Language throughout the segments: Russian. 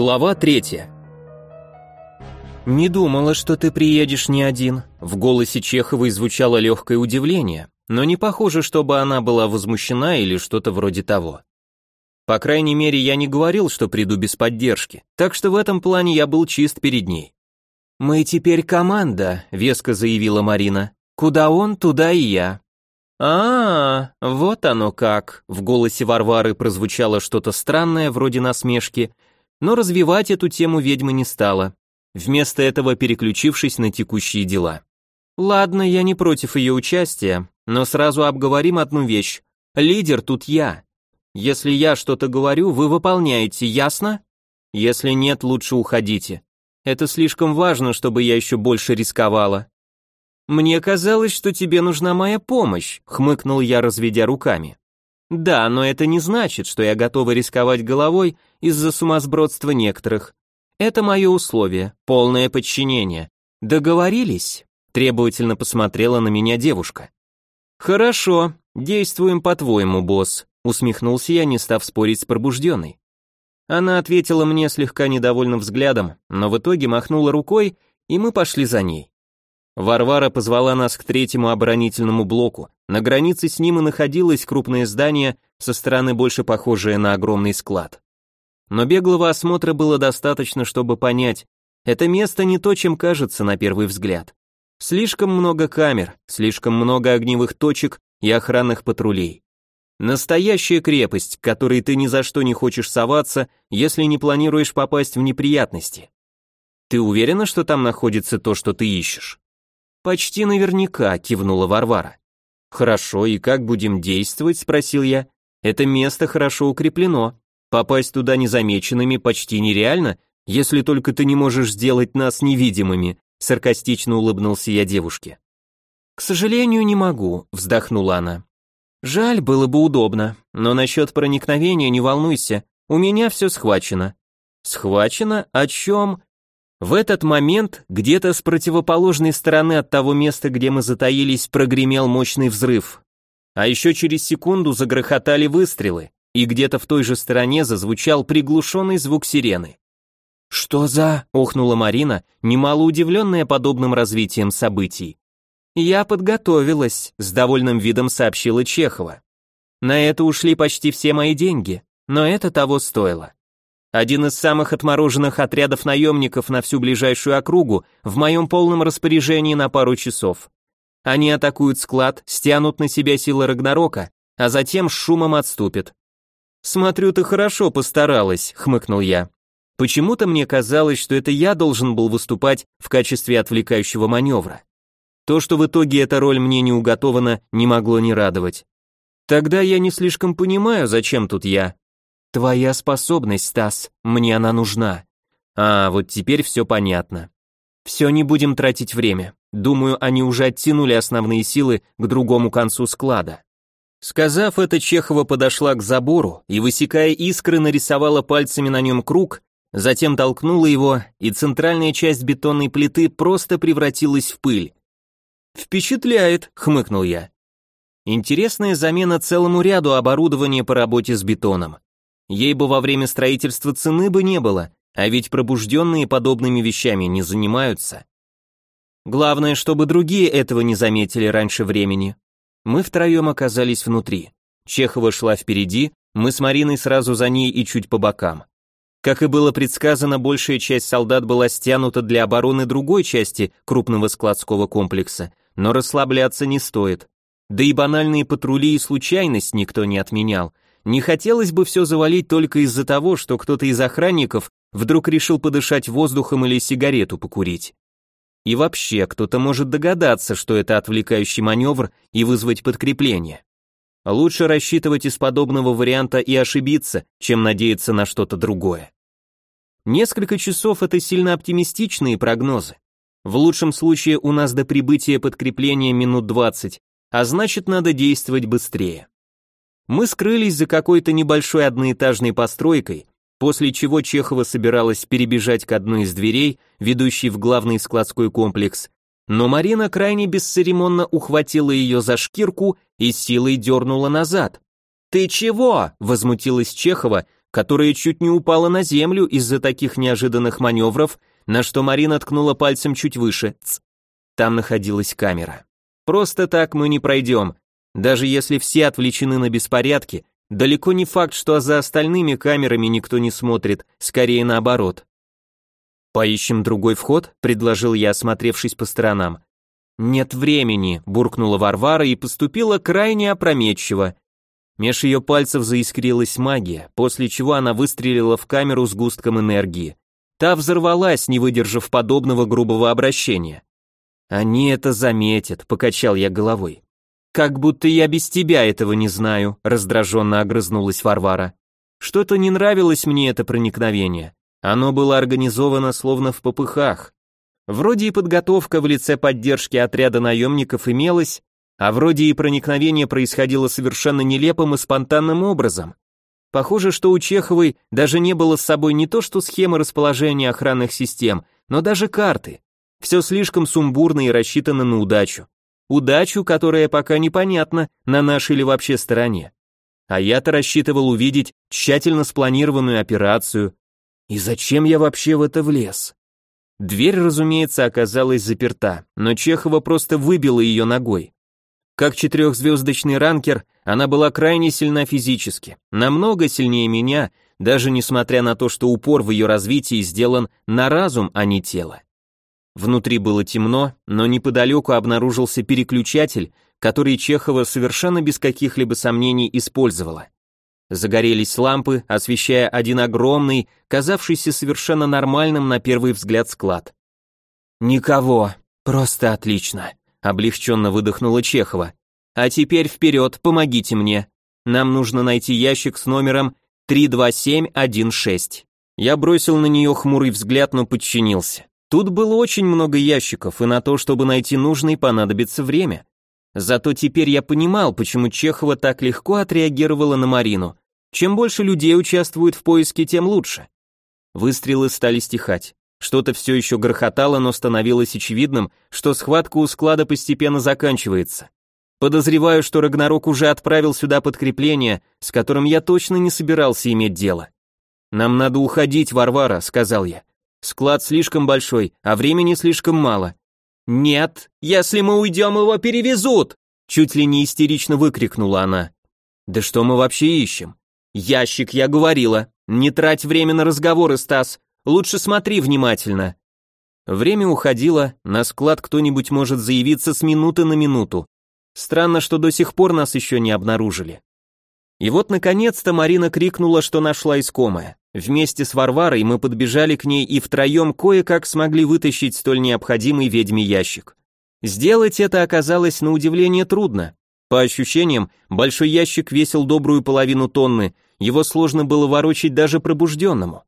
Глава третья. «Не думала, что ты приедешь не один». В голосе Чеховой звучало легкое удивление, но не похоже, чтобы она была возмущена или что-то вроде того. По крайней мере, я не говорил, что приду без поддержки, так что в этом плане я был чист перед ней. «Мы теперь команда», — веско заявила Марина. «Куда он, туда и я». «А, -а вот оно как!» В голосе Варвары прозвучало что-то странное, вроде насмешки, но развивать эту тему ведьма не стала, вместо этого переключившись на текущие дела. «Ладно, я не против ее участия, но сразу обговорим одну вещь. Лидер тут я. Если я что-то говорю, вы выполняете, ясно? Если нет, лучше уходите. Это слишком важно, чтобы я еще больше рисковала. «Мне казалось, что тебе нужна моя помощь», — хмыкнул я, разведя руками. «Да, но это не значит, что я готова рисковать головой из-за сумасбродства некоторых. Это мое условие, полное подчинение. Договорились?» — требовательно посмотрела на меня девушка. «Хорошо, действуем по-твоему, босс», — усмехнулся я, не став спорить с пробужденной. Она ответила мне слегка недовольным взглядом, но в итоге махнула рукой, и мы пошли за ней. Варвара позвала нас к третьему оборонительному блоку. На границе с ним и находилось крупное здание, со стороны больше похожее на огромный склад. Но беглого осмотра было достаточно, чтобы понять, это место не то, чем кажется на первый взгляд. Слишком много камер, слишком много огневых точек и охранных патрулей. Настоящая крепость, к которой ты ни за что не хочешь соваться, если не планируешь попасть в неприятности. Ты уверена, что там находится то, что ты ищешь? Почти наверняка, кивнула Варвара. Хорошо, и как будем действовать, спросил я. Это место хорошо укреплено. Попасть туда незамеченными почти нереально, если только ты не можешь сделать нас невидимыми, саркастично улыбнулся я девушке. К сожалению, не могу, вздохнула она. Жаль, было бы удобно, но насчет проникновения не волнуйся, у меня все схвачено. Схвачено? О чем? В этот момент где-то с противоположной стороны от того места, где мы затаились, прогремел мощный взрыв. А еще через секунду загрохотали выстрелы, и где-то в той же стороне зазвучал приглушенный звук сирены. «Что за...» — охнула Марина, немало удивленная подобным развитием событий. «Я подготовилась», — с довольным видом сообщила Чехова. «На это ушли почти все мои деньги, но это того стоило. Один из самых отмороженных отрядов наемников на всю ближайшую округу в моем полном распоряжении на пару часов. Они атакуют склад, стянут на себя силы Рагнарока, а затем с шумом отступят. «Смотрю, ты хорошо постаралась», — хмыкнул я. Почему-то мне казалось, что это я должен был выступать в качестве отвлекающего маневра. То, что в итоге эта роль мне не уготована, не могло не радовать. Тогда я не слишком понимаю, зачем тут я. Твоя способность, Стас, мне она нужна. А, вот теперь все понятно. Все, не будем тратить время. Думаю, они уже оттянули основные силы к другому концу склада. Сказав это, Чехова подошла к забору и, высекая искры, нарисовала пальцами на нем круг, затем толкнула его, и центральная часть бетонной плиты просто превратилась в пыль. «Впечатляет», — хмыкнул я. Интересная замена целому ряду оборудования по работе с бетоном. Ей бы во время строительства цены бы не было, а ведь пробужденные подобными вещами не занимаются. Главное, чтобы другие этого не заметили раньше времени. Мы втроем оказались внутри. Чехова шла впереди, мы с Мариной сразу за ней и чуть по бокам. Как и было предсказано, большая часть солдат была стянута для обороны другой части крупного складского комплекса, но расслабляться не стоит. Да и банальные патрули и случайность никто не отменял, не хотелось бы все завалить только из-за того, что кто-то из охранников вдруг решил подышать воздухом или сигарету покурить. И вообще, кто-то может догадаться, что это отвлекающий маневр и вызвать подкрепление. Лучше рассчитывать из подобного варианта и ошибиться, чем надеяться на что-то другое. Несколько часов это сильно оптимистичные прогнозы. В лучшем случае у нас до прибытия подкрепления минут 20, а значит надо действовать быстрее. Мы скрылись за какой-то небольшой одноэтажной постройкой, после чего Чехова собиралась перебежать к одной из дверей, ведущей в главный складской комплекс, но Марина крайне бесцеремонно ухватила ее за шкирку и силой дернула назад. «Ты чего?» – возмутилась Чехова, которая чуть не упала на землю из-за таких неожиданных маневров, на что Марина ткнула пальцем чуть выше. Ц. Там находилась камера. Просто так мы не пройдем. Даже если все отвлечены на беспорядки, далеко не факт, что за остальными камерами никто не смотрит, скорее наоборот. «Поищем другой вход», — предложил я, осмотревшись по сторонам. «Нет времени», — буркнула Варвара и поступила крайне опрометчиво. Меж ее пальцев заискрилась магия, после чего она выстрелила в камеру с густком энергии. Та взорвалась, не выдержав подобного грубого обращения. «Они это заметят», — покачал я головой. «Как будто я без тебя этого не знаю», — раздраженно огрызнулась Варвара. «Что-то не нравилось мне это проникновение. Оно было организовано словно в попыхах. Вроде и подготовка в лице поддержки отряда наемников имелась, а вроде и проникновение происходило совершенно нелепым и спонтанным образом. Похоже, что у Чеховой даже не было с собой не то что схемы расположения охранных систем, но даже карты. Все слишком сумбурно и рассчитано на удачу. Удачу, которая пока непонятна, на нашей или вообще стороне. А я-то рассчитывал увидеть тщательно спланированную операцию, и зачем я вообще в это влез? Дверь, разумеется, оказалась заперта, но Чехова просто выбила ее ногой. Как четырехзвездочный ранкер, она была крайне сильна физически, намного сильнее меня, даже несмотря на то, что упор в ее развитии сделан на разум, а не тело. Внутри было темно, но неподалеку обнаружился переключатель, который Чехова совершенно без каких-либо сомнений использовала. Загорелись лампы, освещая один огромный, казавшийся совершенно нормальным на первый взгляд склад. «Никого, просто отлично», — облегченно выдохнула Чехова. «А теперь вперед, помогите мне. Нам нужно найти ящик с номером 32716». Я бросил на нее хмурый взгляд, но подчинился. Тут было очень много ящиков, и на то, чтобы найти нужный, понадобится время. Зато теперь я понимал, почему Чехова так легко отреагировала на Марину. Чем больше людей участвует в поиске, тем лучше. Выстрелы стали стихать. Что-то все еще грохотало, но становилось очевидным, что схватка у склада постепенно заканчивается. Подозреваю, что Рагнарок уже отправил сюда подкрепление, с которым я точно не собирался иметь дело. «Нам надо уходить, Варвара», — сказал я. «Склад слишком большой, а времени слишком мало». «Нет, если мы уйдем, его перевезут!» Чуть ли не истерично выкрикнула она. «Да что мы вообще ищем? «Ящик, я говорила. Не трать время на разговоры, Стас. Лучше смотри внимательно». Время уходило, на склад кто-нибудь может заявиться с минуты на минуту. Странно, что до сих пор нас еще не обнаружили. И вот наконец-то Марина крикнула, что нашла искомое. Вместе с Варварой мы подбежали к ней и втроем кое-как смогли вытащить столь необходимый ведьме ящик. Сделать это оказалось на удивление трудно. По ощущениям, большой ящик весил добрую половину тонны, его сложно было ворочить даже пробужденному.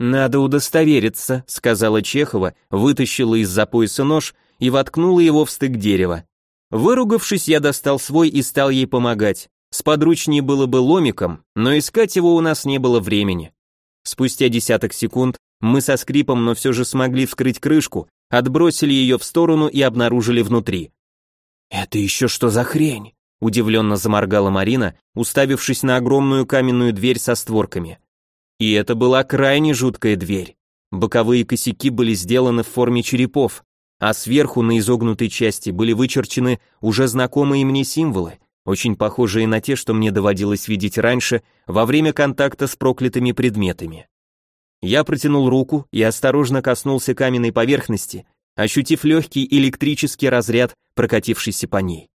«Надо удостовериться», — сказала Чехова, вытащила из-за пояса нож и воткнула его в стык дерева. Выругавшись, я достал свой и стал ей помогать. Сподручнее было бы ломиком, но искать его у нас не было времени. Спустя десяток секунд мы со скрипом, но все же смогли вскрыть крышку, отбросили ее в сторону и обнаружили внутри. «Это еще что за хрень?» – удивленно заморгала Марина, уставившись на огромную каменную дверь со створками. И это была крайне жуткая дверь. Боковые косяки были сделаны в форме черепов, а сверху на изогнутой части были вычерчены уже знакомые мне символы, очень похожие на те, что мне доводилось видеть раньше во время контакта с проклятыми предметами. Я протянул руку и осторожно коснулся каменной поверхности, ощутив легкий электрический разряд, прокатившийся по ней.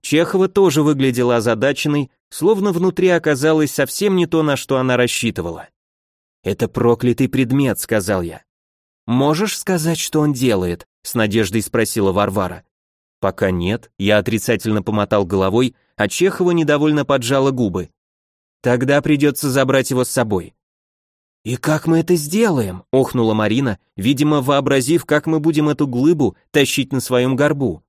Чехова тоже выглядела озадаченной, словно внутри оказалось совсем не то, на что она рассчитывала. «Это проклятый предмет», — сказал я. «Можешь сказать, что он делает?» — с надеждой спросила Варвара. «Пока нет», — я отрицательно помотал головой, а Чехова недовольно поджала губы. «Тогда придется забрать его с собой. «И как мы это сделаем?» — охнула Марина, видимо, вообразив, как мы будем эту глыбу тащить на своем горбу.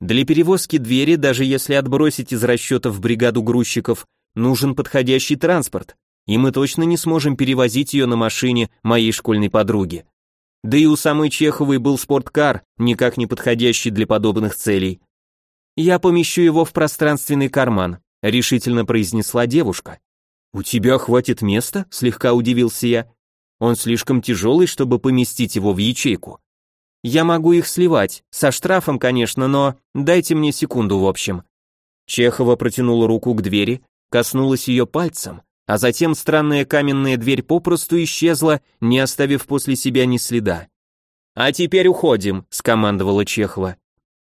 Для перевозки двери, даже если отбросить из расчетов бригаду грузчиков, нужен подходящий транспорт, и мы точно не сможем перевозить ее на машине моей школьной подруги. Да и у самой Чеховой был спорткар, никак не подходящий для подобных целей. «Я помещу его в пространственный карман», — решительно произнесла девушка. «У тебя хватит места?» — слегка удивился я. «Он слишком тяжелый, чтобы поместить его в ячейку». «Я могу их сливать, со штрафом, конечно, но дайте мне секунду в общем». Чехова протянула руку к двери, коснулась ее пальцем, а затем странная каменная дверь попросту исчезла, не оставив после себя ни следа. «А теперь уходим», — скомандовала Чехова.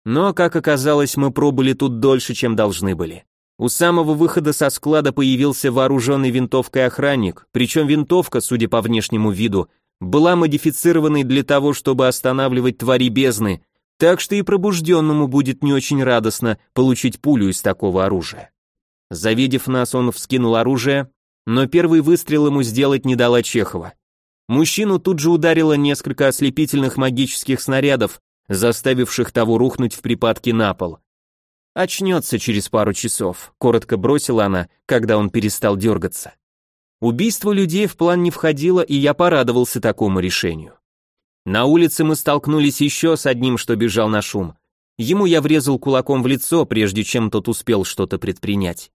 Но, как оказалось, мы пробыли тут дольше, чем должны были. У самого выхода со склада появился вооруженный винтовкой охранник, причем винтовка, судя по внешнему виду, была модифицированной для того, чтобы останавливать твари бездны, так что и пробужденному будет не очень радостно получить пулю из такого оружия. Завидев нас, он вскинул оружие, но первый выстрел ему сделать не дала Чехова. Мужчину тут же ударило несколько ослепительных магических снарядов, заставивших того рухнуть в припадке на пол. «Очнется через пару часов», — коротко бросила она, когда он перестал дергаться. Убийство людей в план не входило, и я порадовался такому решению. На улице мы столкнулись еще с одним, что бежал на шум. Ему я врезал кулаком в лицо, прежде чем тот успел что-то предпринять.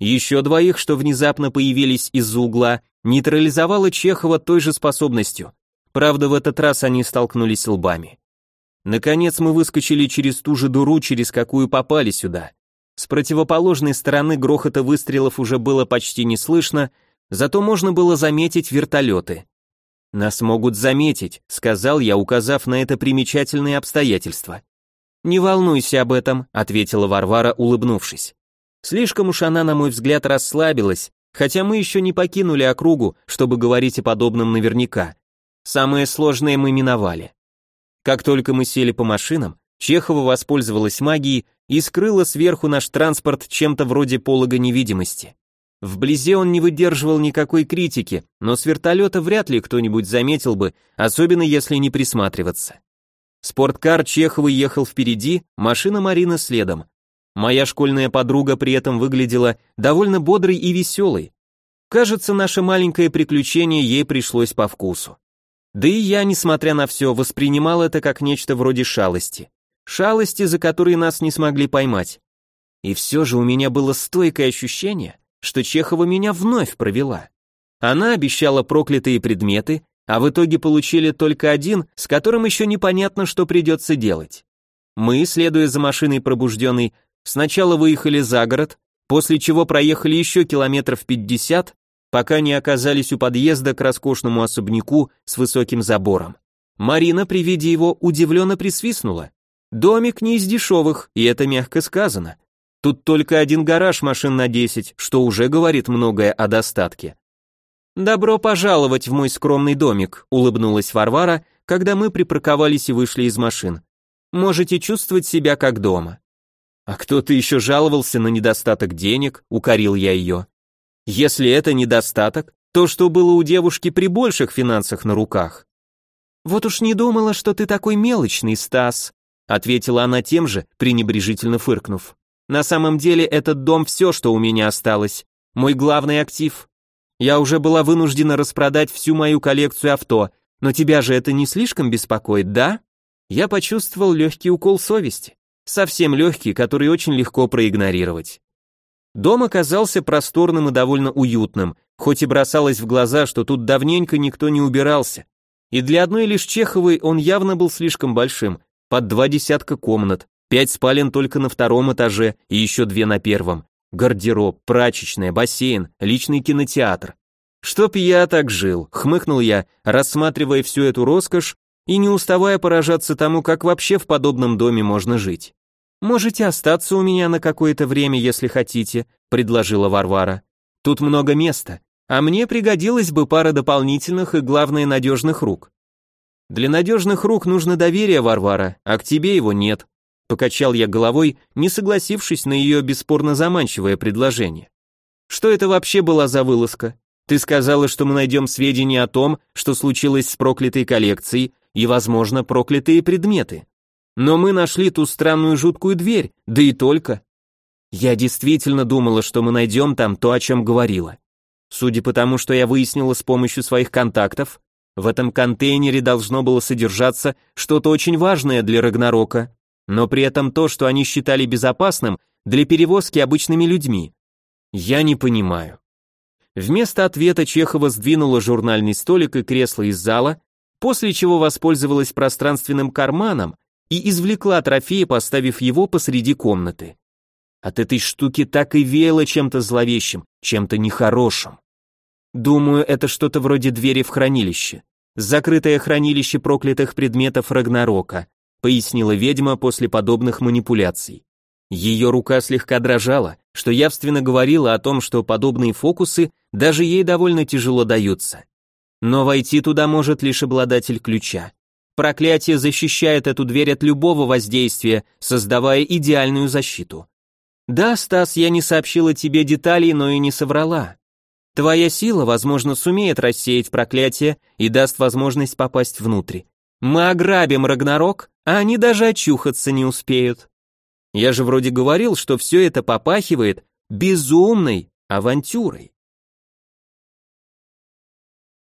Еще двоих, что внезапно появились из-за угла, нейтрализовала Чехова той же способностью. Правда, в этот раз они столкнулись лбами. Наконец мы выскочили через ту же дуру, через какую попали сюда. С противоположной стороны грохота выстрелов уже было почти не слышно, зато можно было заметить вертолеты. «Нас могут заметить», — сказал я, указав на это примечательные обстоятельства. «Не волнуйся об этом», — ответила Варвара, улыбнувшись. Слишком уж она, на мой взгляд, расслабилась, хотя мы еще не покинули округу, чтобы говорить о подобном наверняка. Самое сложное мы миновали. Как только мы сели по машинам, Чехова воспользовалась магией и скрыла сверху наш транспорт чем-то вроде полога невидимости. Вблизи он не выдерживал никакой критики, но с вертолета вряд ли кто-нибудь заметил бы, особенно если не присматриваться. Спорткар Чехова ехал впереди, машина Марина следом. Моя школьная подруга при этом выглядела довольно бодрой и веселой. Кажется, наше маленькое приключение ей пришлось по вкусу. Да и я, несмотря на все, воспринимал это как нечто вроде шалости. Шалости, за которые нас не смогли поймать. И все же у меня было стойкое ощущение, что Чехова меня вновь провела. Она обещала проклятые предметы, а в итоге получили только один, с которым еще непонятно, что придется делать. Мы, следуя за машиной пробужденной, Сначала выехали за город, после чего проехали еще километров 50, пока не оказались у подъезда к роскошному особняку с высоким забором. Марина при виде его удивленно присвистнула. Домик не из дешевых, и это мягко сказано. Тут только один гараж машин на 10, что уже говорит многое о достатке. «Добро пожаловать в мой скромный домик», — улыбнулась Варвара, когда мы припарковались и вышли из машин. «Можете чувствовать себя как дома». А кто-то еще жаловался на недостаток денег, укорил я ее. Если это недостаток, то что было у девушки при больших финансах на руках? Вот уж не думала, что ты такой мелочный, Стас, ответила она тем же, пренебрежительно фыркнув. На самом деле этот дом все, что у меня осталось, мой главный актив. Я уже была вынуждена распродать всю мою коллекцию авто, но тебя же это не слишком беспокоит, да? Я почувствовал легкий укол совести совсем легкий, который очень легко проигнорировать. Дом оказался просторным и довольно уютным, хоть и бросалось в глаза, что тут давненько никто не убирался. И для одной лишь Чеховой он явно был слишком большим, под два десятка комнат, пять спален только на втором этаже и еще две на первом, гардероб, прачечная, бассейн, личный кинотеатр. Чтоб я так жил, хмыкнул я, рассматривая всю эту роскошь и не уставая поражаться тому, как вообще в подобном доме можно жить. «Можете остаться у меня на какое-то время, если хотите», — предложила Варвара. «Тут много места, а мне пригодилась бы пара дополнительных и, главное, надежных рук». «Для надежных рук нужно доверие, Варвара, а к тебе его нет», — покачал я головой, не согласившись на ее бесспорно заманчивое предложение. «Что это вообще была за вылазка? Ты сказала, что мы найдем сведения о том, что случилось с проклятой коллекцией, и, возможно, проклятые предметы. Но мы нашли ту странную жуткую дверь, да и только. Я действительно думала, что мы найдем там то, о чем говорила. Судя по тому, что я выяснила с помощью своих контактов, в этом контейнере должно было содержаться что-то очень важное для Рагнарока, но при этом то, что они считали безопасным для перевозки обычными людьми. Я не понимаю. Вместо ответа Чехова сдвинула журнальный столик и кресло из зала, после чего воспользовалась пространственным карманом и извлекла трофей, поставив его посреди комнаты. От этой штуки так и веяло чем-то зловещим, чем-то нехорошим. Думаю, это что-то вроде двери в хранилище. Закрытое хранилище проклятых предметов Рагнарока, пояснила ведьма после подобных манипуляций. Ее рука слегка дрожала, что явственно говорило о том, что подобные фокусы даже ей довольно тяжело даются. Но войти туда может лишь обладатель ключа. Проклятие защищает эту дверь от любого воздействия, создавая идеальную защиту. Да, Стас, я не сообщила тебе деталей, но и не соврала. Твоя сила, возможно, сумеет рассеять проклятие и даст возможность попасть внутрь. Мы ограбим Рагнарок, а они даже очухаться не успеют. Я же вроде говорил, что все это попахивает безумной авантюрой.